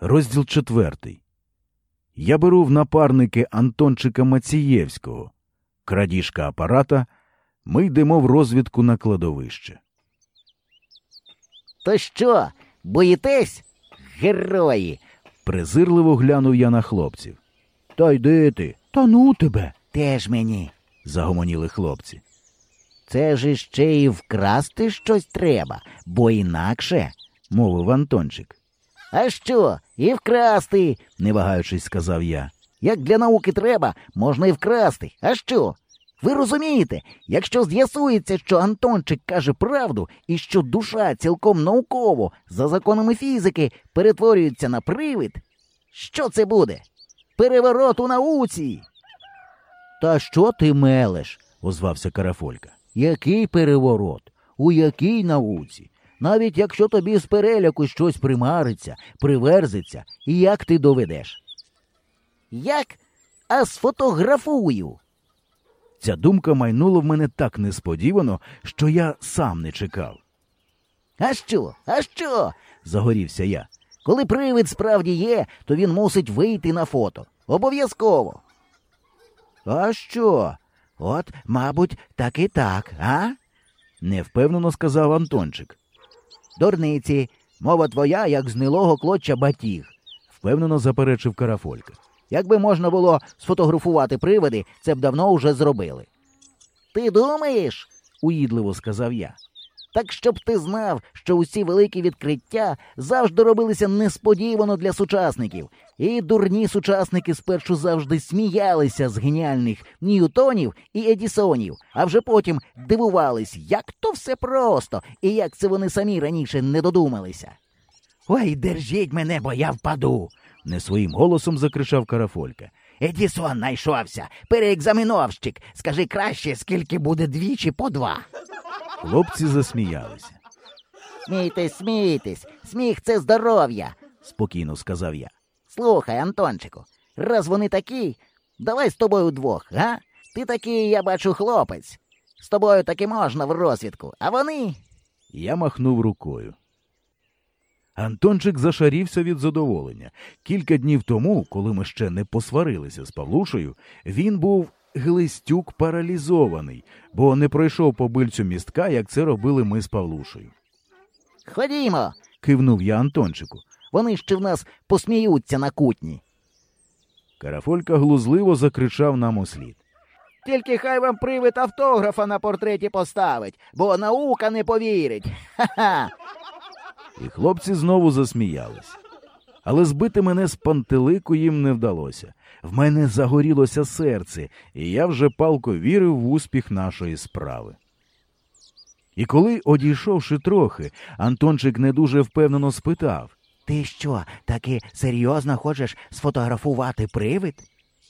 Розділ четвертий. Я беру в напарники Антончика Мацієвського. Крадіжка апарата. Ми йдемо в розвідку на кладовище. То що, боїтесь? Герої! Презирливо глянув я на хлопців. Та йди ти, та ну тебе. Теж мені. загомоніли хлопці. Це ж іще і вкрасти щось треба, бо інакше. мовив Антончик, А що, і вкрасти? не вагаючись, сказав я. Як для науки треба, можна і вкрасти. А що? Ви розумієте, якщо з'ясується, що Антончик каже правду і що душа цілком науково, за законами фізики, перетворюється на привид, що це буде? Переворот у науці. Та що ти мелеш? озвався Карафолька. Який переворот? У якій науці? Навіть якщо тобі з переляку щось примариться, приверзиться, і як ти доведеш? Як? А сфотографую. Ця думка майнула в мене так несподівано, що я сам не чекав. А що? А що? Загорівся я. Коли привид справді є, то він мусить вийти на фото. Обов'язково. А що? От, мабуть, так і так, а? невпевнено сказав Антончик. Дурниці, мова твоя, як знилого клоча батіг. Впевнено заперечив Карафолька. Якби можна було сфотографувати привиди, це б давно вже зробили. Ти думаєш? уїдливо сказав я. Так щоб ти знав, що усі великі відкриття завжди робилися несподівано для сучасників, і дурні сучасники спершу завжди сміялися з геніальних Ньютонів і Едісонів, а вже потім дивувались, як то все просто, і як це вони самі раніше не додумалися. Ой, держіть мене, бо я впаду. не своїм голосом закричав Карафолька. Едісон найшовся, переекзаміновщик. Скажи краще, скільки буде двічі по два. Хлопці засміялися, Смійтесь, смійтесь, сміх це здоров'я. спокійно сказав я. Слухай, Антончику, раз вони такі, давай з тобою вдвох, га? Ти такий, я бачу, хлопець. З тобою таки можна в розвідку, а вони. Я махнув рукою. Антончик зашарівся від задоволення. Кілька днів тому, коли ми ще не посварилися з Павлушею, він був глистюк паралізований, бо не пройшов по бильцю містка, як це робили ми з Павлушею. Ходімо, Кивнув я Антончику. Вони ще в нас посміються на кутні. Карафолька глузливо закричав нам услід. Тільки хай вам привид автографа на портреті поставить, бо наука не повірить. Ха-ха. І хлопці знову засміялись. Але збити мене з пантелику їм не вдалося. В мене загорілося серце, і я вже палко вірив в успіх нашої справи. І коли, одійшовши трохи, Антончик не дуже впевнено спитав Ти що, таки серйозно хочеш сфотографувати привид?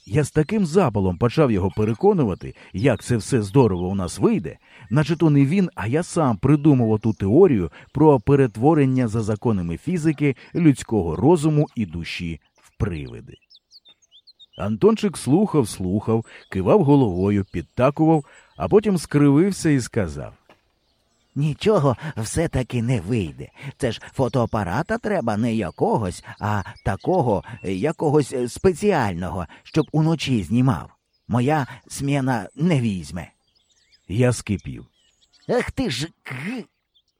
Я з таким запалом почав його переконувати, як це все здорово у нас вийде, наче то не він, а я сам придумав ту теорію про перетворення за законами фізики людського розуму і душі в привиди. Антончик слухав, слухав, кивав головою, підтакував, а потім скривився і сказав Нічого все-таки не вийде. Це ж фотоапарата треба не якогось, а такого, е, якогось е, спеціального, щоб уночі знімав. Моя сміна не візьме. Я скипів. Ах ти ж.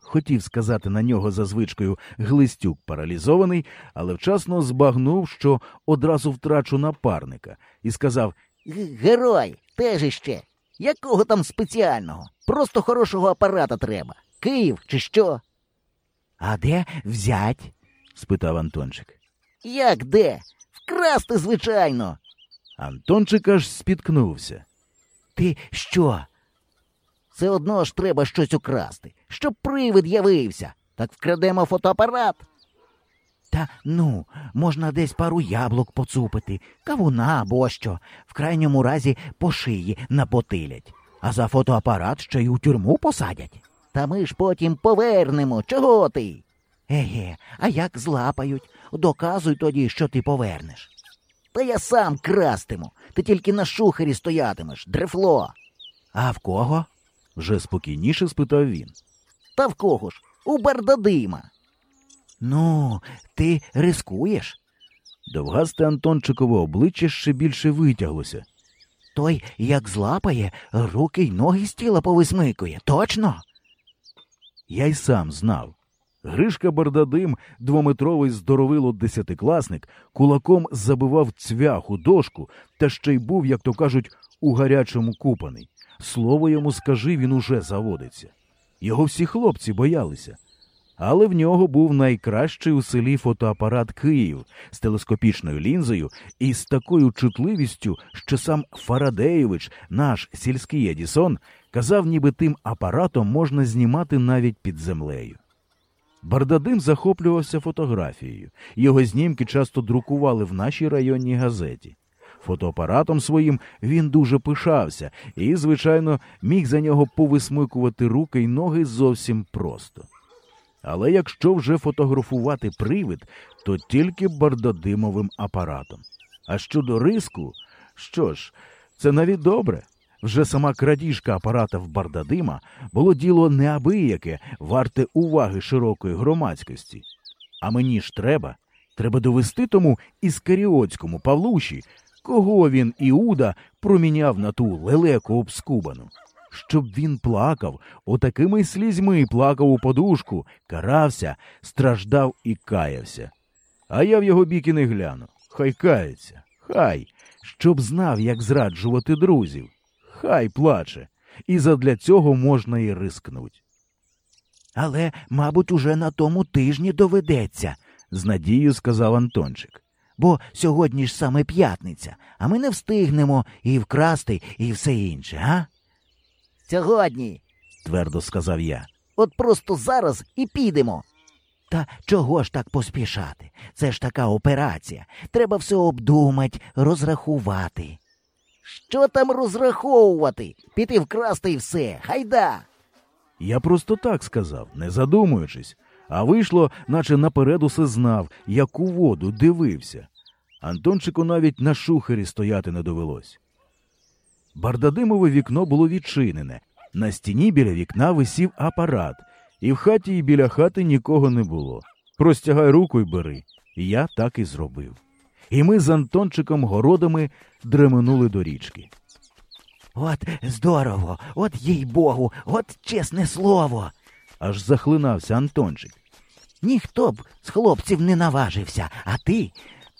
Хотів сказати на нього за звичкою глистюк паралізований, але вчасно збагнув, що одразу втрачу напарника, і сказав Герой, теж іще. Якого там спеціального? Просто хорошого апарата треба. Київ чи що? А де взять? спитав Антончик. Як де? Вкрасти, звичайно. Антончик аж спіткнувся. Ти що? Все одно ж треба щось украсти, щоб привид явився. Так вкрадемо фотоапарат. Та ну, можна десь пару яблук поцупити, кавуна або що, в крайньому разі по шиї напотилять, а за фотоапарат ще й у тюрму посадять. Та ми ж потім повернемо. Чого ти? Еге, а як злапають? Доказуй тоді, що ти повернеш. Та я сам крастиму. Ти тільки на шухері стоятимеш, дрефло. А в кого? вже спокійніше спитав він. Та в кого ж? У Бардадима. Ну, ти рискуєш. Довгасте Антончикове обличчя ще більше витяглося. Той, як злапає, руки й ноги з тіла повисмикує. Точно? Я й сам знав. Гришка Бардадим, двометровий здоровило десятикласник, кулаком забивав цвях у дошку та ще й був, як то кажуть, у гарячому купаний. Слово йому скажи, він уже заводиться. Його всі хлопці боялися. Але в нього був найкращий у селі фотоапарат Київ з телескопічною лінзою і з такою чутливістю, що сам Фарадеєвич, наш сільський Едісон, казав, ніби тим апаратом можна знімати навіть під землею. Бардадим захоплювався фотографією. Його знімки часто друкували в нашій районній газеті. Фотоапаратом своїм він дуже пишався і, звичайно, міг за нього повисмикувати руки й ноги зовсім просто. Але якщо вже фотографувати привид, то тільки бардадимовим апаратом. А щодо риску, що ж, це навіть добре. Вже сама крадіжка апарата в бардадима було діло неабияке, варте уваги широкої громадськості. А мені ж треба, треба довести тому іскаріотському Павлуші, кого він Іуда проміняв на ту лелеку обскубану. Щоб він плакав, отакими слізьми плакав у подушку, карався, страждав і каявся. А я в його бік і не гляну. Хай кається, хай, щоб знав, як зраджувати друзів. Хай плаче, і задля цього можна і рискнуть. Але, мабуть, уже на тому тижні доведеться, з надією сказав Антончик. бо сьогодні ж саме п'ятниця, а ми не встигнемо і вкрасти, і все інше, а? Сьогодні. твердо сказав я. От просто зараз і підемо. Та чого ж так поспішати? Це ж така операція. Треба все обдумати, розрахувати. Що там розраховувати? Піти вкрасти і все. Хайда. Я просто так сказав, не задумуючись, а вийшло, наче наперед усе знав, як у воду дивився. Антончику навіть на шухері стояти не довелось. Бардадимове вікно було відчинене. На стіні біля вікна висів апарат, і в хаті і біля хати нікого не було. Простягай руку й бери. Я так і зробив. І ми з Антончиком городами дременули до річки. От здорово, от їй богу, от чесне слово. Аж захлинався Антончик. Ніхто б з хлопців не наважився, а ти.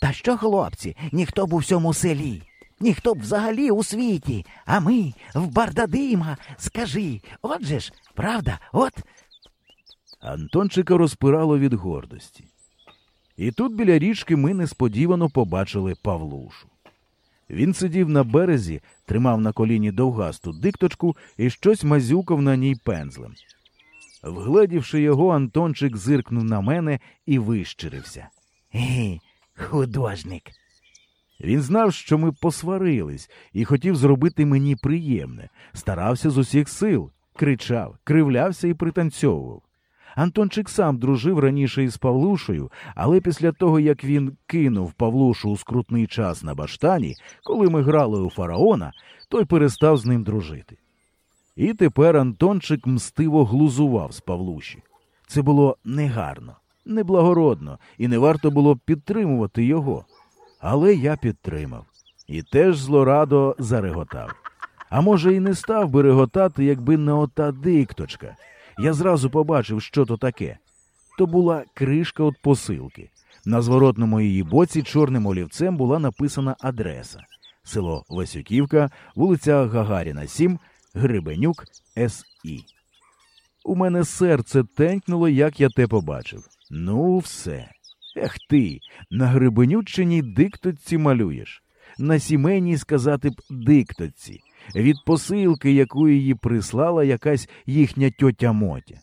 Та що, хлопці, ніхто б у всьому селі, ніхто б взагалі у світі, а ми в Бардадима, скажи, от же ж, правда, от. Антончика розпирало від гордості. І тут біля річки ми несподівано побачили Павлушу. Він сидів на березі, тримав на коліні довгасту дикточку і щось мазюкав на ній пензлем. Вгледівши його, Антончик зиркнув на мене і вищирився. Ей, художник. Він знав, що ми посварились, і хотів зробити мені приємне, старався з усіх сил, кричав, кривлявся і пританцьовував. Антончик сам дружив раніше із Павлушею, але після того, як він кинув Павлушу у скрутний час на баштані, коли ми грали у фараона, той перестав з ним дружити. І тепер Антончик мстиво глузував з Павлуші. Це було негарно, неблагородно, і не варто було підтримувати його. Але я підтримав і теж злорадо зареготав. А може, і не став би реготати, якби не ота дикточка. Я зразу побачив, що то таке. То була кришка від посилки. На зворотному її боці чорним олівцем була написана адреса село Васюківка, вулиця Гагаріна, 7, Грибенюк, С.І. У мене серце тенькнуло, як я те побачив. Ну, все. Ех ти, на Грибенюччині диктоці малюєш. На сімейній сказати б диктоці від посилки, яку її прислала якась їхня тьотя Мотя.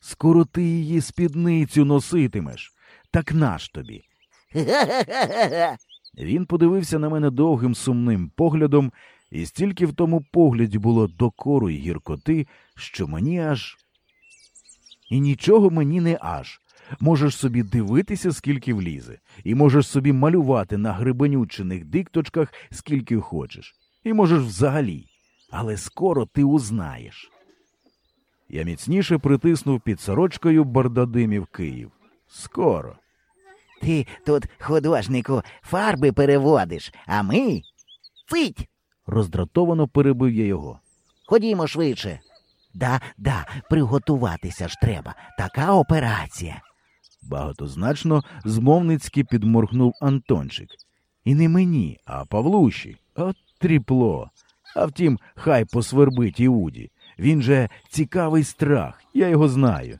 Скоро ти її спідницю носитимеш, так наш тобі. Він подивився на мене довгим сумним поглядом, і стільки в тому погляді було докору й гіркоти, що мені аж. І нічого мені не аж. Можеш собі дивитися, скільки влізе, і можеш собі малювати на грибенючених дикточках, скільки хочеш, і можеш взагалі. Але скоро ти узнаєш. Я міцніше притиснув під сорочкою бардадимів Київ. Скоро. Ти тут, художнику, фарби переводиш, а ми. Цить! Роздратовано перебив я його. Ходімо швидше. Да, да, приготуватися ж треба. Така операція. Багатозначно змовницьки підморгнув Антончик. І не мені, а Павлуші. От тріпло. А втім, хай посвербить Іуді. Він же цікавий страх, я його знаю.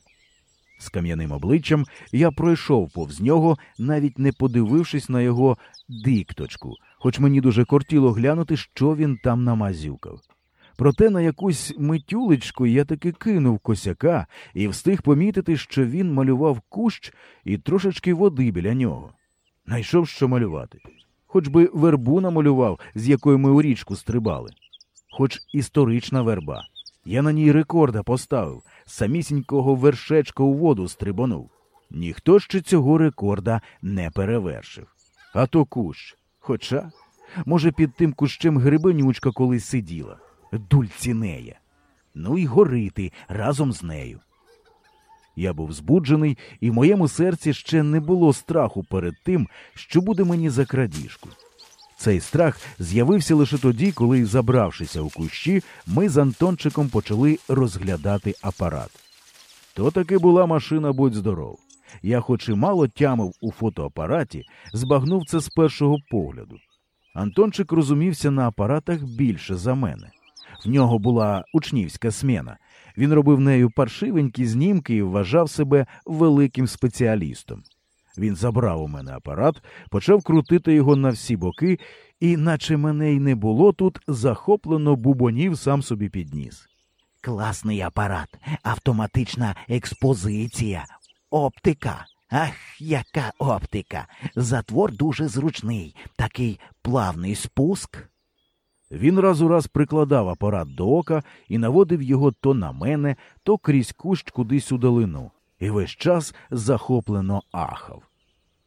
З кам'яним обличчям я пройшов повз нього, навіть не подивившись на його дикточку, хоч мені дуже кортіло глянути, що він там намазюкав. Проте на якусь митюлечку я таки кинув косяка і встиг помітити, що він малював кущ і трошечки води біля нього. Найшов що малювати. Хоч би вербу намалював, з якої ми у річку стрибали. Хоч історична верба. Я на ній рекорда поставив, самісінького вершечка у воду стрибонув. Ніхто ще цього рекорда не перевершив. А то кущ. Хоча, може, під тим кущем грибенючка колись сиділа. Дульцінея. Ну і горити разом з нею. Я був збуджений, і в моєму серці ще не було страху перед тим, що буде мені за крадіжку. Цей страх з'явився лише тоді, коли, забравшися у кущі, ми з Антончиком почали розглядати апарат. То таки була машина будь здоров. Я, хоч і мало тямив у фотоапараті, збагнув це з першого погляду. Антончик розумівся на апаратах більше за мене. В нього була учнівська смена. Він робив нею паршивенькі знімки і вважав себе великим спеціалістом. Він забрав у мене апарат, почав крутити його на всі боки, і, наче мене й не було тут, захоплено бубонів сам собі підніс. Класний апарат, автоматична експозиція, оптика. Ах, яка оптика! Затвор дуже зручний, такий плавний спуск. Він раз у раз прикладав апарат до ока і наводив його то на мене, то крізь кущ кудись у долину, і весь час захоплено ахав.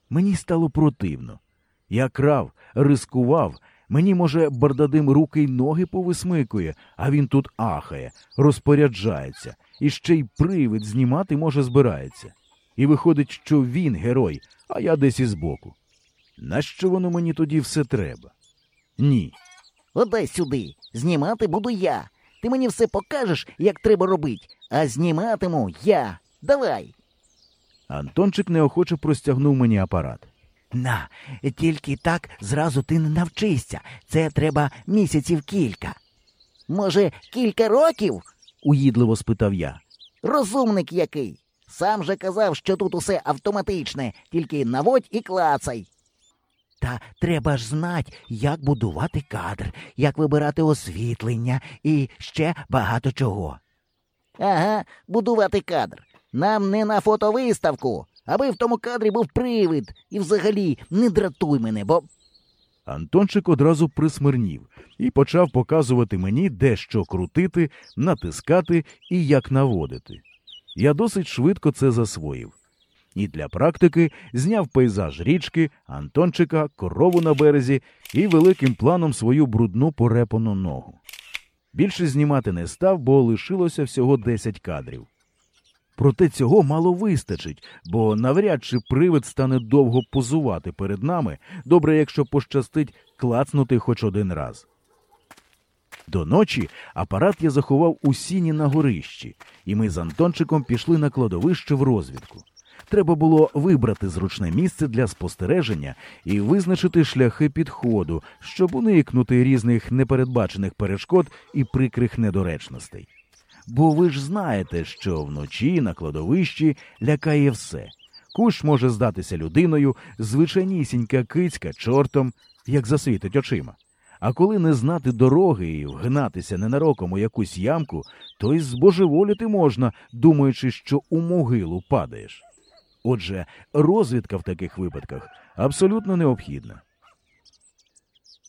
Мені стало противно. Я крав, рискував. Мені, може, бардадим руки й ноги повисмикує, а він тут ахає, розпоряджається, і ще й привид знімати, може, збирається. І виходить, що він герой, а я десь із боку. Нащо воно мені тоді все треба? Ні. Одай сюди. Знімати буду я. Ти мені все покажеш, як треба робити, а зніматиму я. Давай. Антончик неохоче простягнув мені апарат. На, тільки так зразу ти не навчишся. Це треба місяців кілька. Може, кілька років? уїдливо спитав я. Розумник який. Сам же казав, що тут усе автоматичне, тільки наводь і клацай. Та треба ж знати, як будувати кадр, як вибирати освітлення і ще багато чого. Ага, будувати кадр. Нам не на фотовиставку, аби в тому кадрі був привид. І взагалі не дратуй мене, бо Антончик одразу присмирнів і почав показувати мені, де що крутити, натискати і як наводити. Я досить швидко це засвоїв. І для практики зняв пейзаж річки, Антончика, корову на березі і великим планом свою брудну порепану ногу. Більше знімати не став, бо лишилося всього 10 кадрів. Проте цього мало вистачить, бо навряд чи привид стане довго позувати перед нами, добре, якщо пощастить клацнути хоч один раз. До ночі апарат я заховав у сіні на горищі, і ми з Антончиком пішли на кладовище в розвідку. Треба було вибрати зручне місце для спостереження і визначити шляхи підходу, щоб уникнути різних непередбачених перешкод і прикрих недоречностей. Бо ви ж знаєте, що вночі на кладовищі лякає все. Кущ може здатися людиною, звичайнісінька кицька чортом, як засвітить очима. А коли не знати дороги і вгнатися ненароком у якусь ямку, то й збожеволіти можна, думаючи, що у могилу падаєш. Отже, розвідка в таких випадках абсолютно необхідна.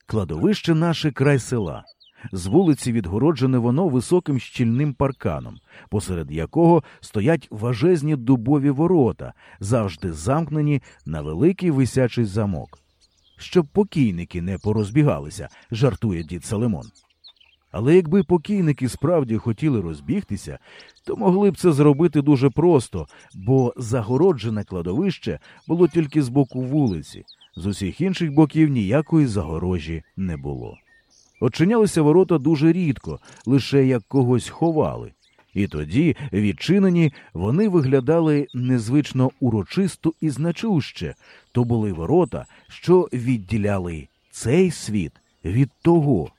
Кладовище наше край села. З вулиці відгороджене воно високим щільним парканом, посеред якого стоять важезні дубові ворота, завжди замкнені на великий висячий замок. Щоб покійники не порозбігалися, жартує дід Салимон. Але якби покійники справді хотіли розбігтися, то могли б це зробити дуже просто, бо загороджене кладовище було тільки з боку вулиці, з усіх інших боків ніякої загорожі не було. Очинялися ворота дуже рідко, лише як когось ховали. І тоді, відчинені, вони виглядали незвично урочисто і значуще. То були ворота, що відділяли цей світ від того.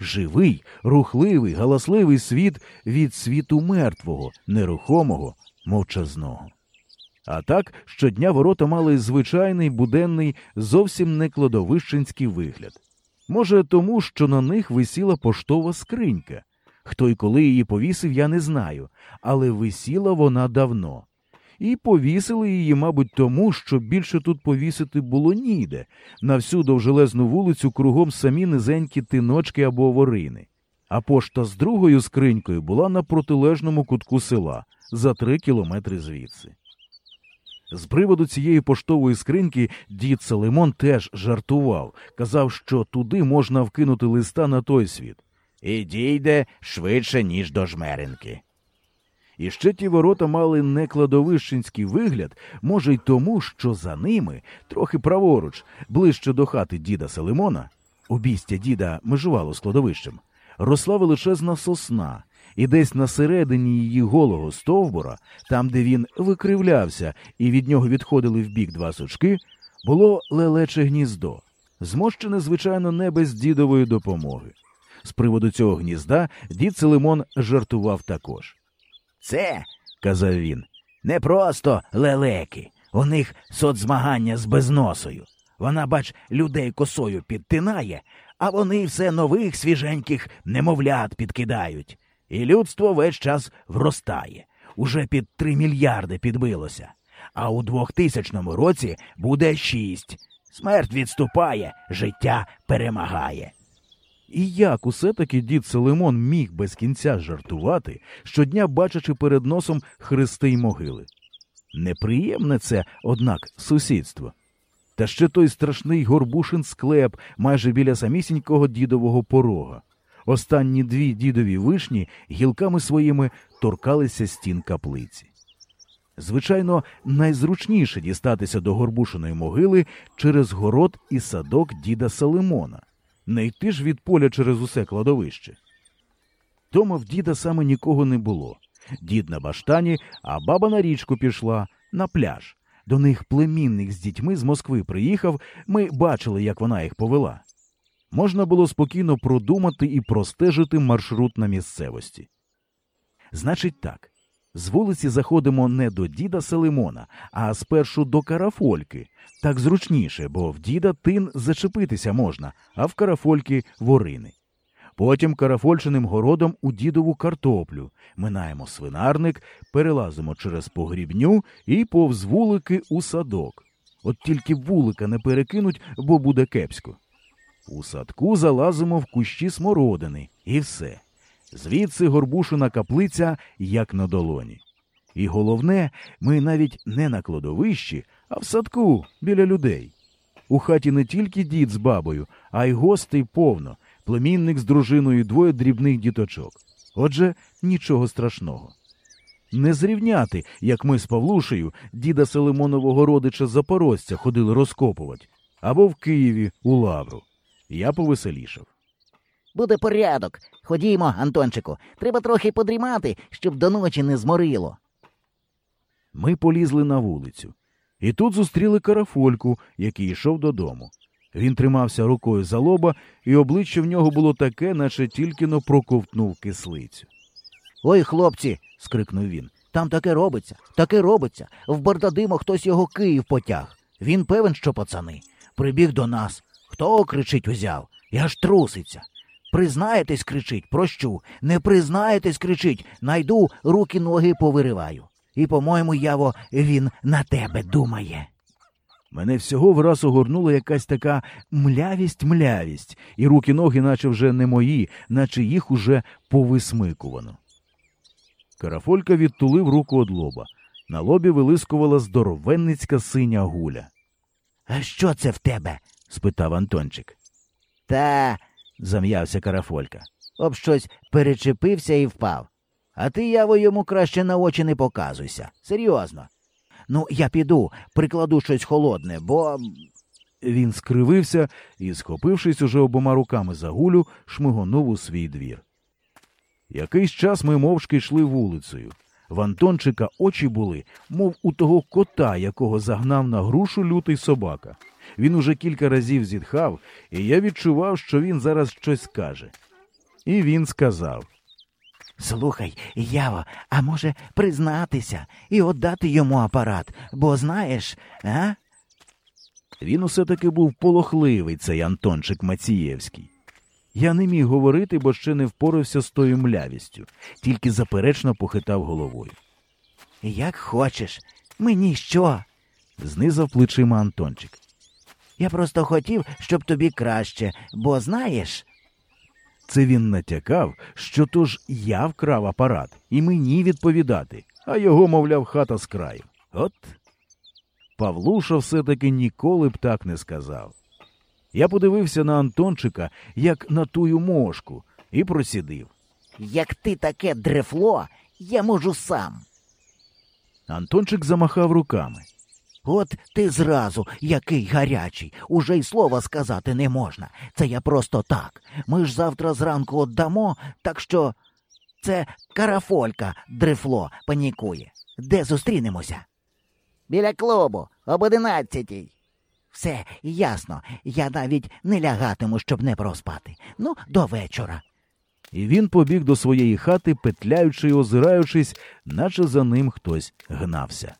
Живий, рухливий, галасливий світ від світу мертвого, нерухомого, мовчазного. А так щодня ворота мали звичайний буденний, зовсім не кладовищенський вигляд. Може, тому, що на них висіла поштова скринька. Хто й коли її повісив, я не знаю, але висіла вона давно. І повісили її, мабуть, тому, що більше тут повісити було ніде. На всю довжелезну вулицю кругом самі низенькі тиночки або ворини. А пошта з другою скринькою була на протилежному кутку села за три кілометри звідси. З приводу цієї поштової скриньки дід Салимон теж жартував, казав, що туди можна вкинути листа на той світ. І дійде швидше, ніж до жмеринки. І ще ті ворота мали не кладовищенський вигляд, може, й тому, що за ними, трохи праворуч, ближче до хати діда Селимона, обістя діда межувало з кладовищем, росла величезна сосна, і десь на середині її голого стовбура, там, де він викривлявся, і від нього відходили вбік два сучки, було лелече гніздо, змощене, звичайно, не без дідової допомоги. З приводу цього гнізда дід Селимон жартував також. Це, казав він, не просто лелеки. У них соцзмагання з безносою. Вона, бач, людей косою підтинає, а вони все нових свіженьких немовлят підкидають. І людство весь час вростає. Уже під три мільярди підбилося. А у двохтисячному році буде шість. Смерть відступає, життя перемагає. І як усе таки дід Селимон міг без кінця жартувати, щодня бачачи перед носом хрести й могили? Неприємне це, однак, сусідство. Та ще той страшний горбушин склеп майже біля самісінького дідового порога. Останні дві дідові вишні гілками своїми торкалися стін каплиці. Звичайно, найзручніше дістатися до горбушиної могили через город і садок діда Салимона не йти ж від поля через усе кладовище. Дома в діда саме нікого не було. Дід на баштані, а баба на річку пішла на пляж. До них племінник з дітьми з Москви приїхав, ми бачили, як вона їх повела. Можна було спокійно продумати і простежити маршрут на місцевості. Значить так, з вулиці заходимо не до діда Селимона, а спершу до карафольки. Так зручніше, бо в діда тин зачепитися можна, а в карафольки ворини. Потім карафольчиним городом у дідову картоплю, минаємо свинарник, перелазимо через погрібню і повз вулики у садок. От тільки вулика не перекинуть, бо буде кепсько. У садку залазимо в кущі смородини, і все. Звідси горбушина каплиця, як на долоні. І головне, ми навіть не на кладовищі, а в садку біля людей. У хаті не тільки дід з бабою, а й гостей повно, племінник з дружиною двоє дрібних діточок. Отже, нічого страшного. Не зрівняти, як ми з Павлушею, діда Селимонового родича Запорожця ходили розкопувати, або в Києві у Лавру. Я повеселішав. Буде порядок. Ходімо, Антончику. Треба трохи подрімати, щоб до ночі не зморило. Ми полізли на вулицю. І тут зустріли карафольку, який йшов додому. Він тримався рукою за лоба, і обличчя в нього було таке, наче тільки но проковтнув кислицю. Ой, хлопці. скрикнув він. Там таке робиться, таке робиться. В Бардадимо хтось його Київ потяг. Він певен, що пацани. Прибіг до нас. Хто кричить узяв? Я ж труситься. Признаєтесь, кричить, прощу. Не признаєтесь, кричить, найду, руки ноги повириваю. І, по-моєму, яво, він на тебе думає. Мене всього враз огорнула якась така млявість-млявість, і руки ноги, наче вже не мої, наче їх уже повисмикувано. Карафолька відтулив руку од лоба. На лобі вилискувала здоровенницька синя гуля. А що це в тебе? спитав Антончик. Та, зам'явся Карафолька. об щось перечепився і впав. А ти, яво, йому краще на очі не показуйся. Серйозно. Ну, я піду, прикладу щось холодне, бо. Він скривився і, схопившись уже обома руками за гулю, шмигонув у свій двір. Якийсь час ми мовчки йшли вулицею. В Антончика очі були, мов у того кота, якого загнав на грушу лютий собака. Він уже кілька разів зітхав, і я відчував, що він зараз щось скаже. І він сказав. Слухай, Яво, а може признатися і отдати йому апарат, бо знаєш, а? Він усе таки був полохливий, цей Антончик Мацієвський. Я не міг говорити, бо ще не впорався з тою млявістю, тільки заперечно похитав головою. Як хочеш. Мені що? Знизав плечима Антончик. Я просто хотів, щоб тобі краще, бо знаєш. Це він натякав, що то ж я вкрав апарат, і мені відповідати, а його, мовляв, хата з краю. От. Павлуша все-таки ніколи б так не сказав. Я подивився на Антончика, як на тую мошку, і просідив. Як ти таке дрефло, я можу сам. Антончик замахав руками. От ти зразу, який гарячий, уже й слова сказати не можна. Це я просто так. Ми ж завтра зранку отдамо, так що це карафолька дрефло панікує. Де зустрінемося? Біля клубу, об одинадцятій. Все, ясно. Я навіть не лягатиму, щоб не проспати. Ну, до вечора. І він побіг до своєї хати, петляючи й озираючись, наче за ним хтось гнався.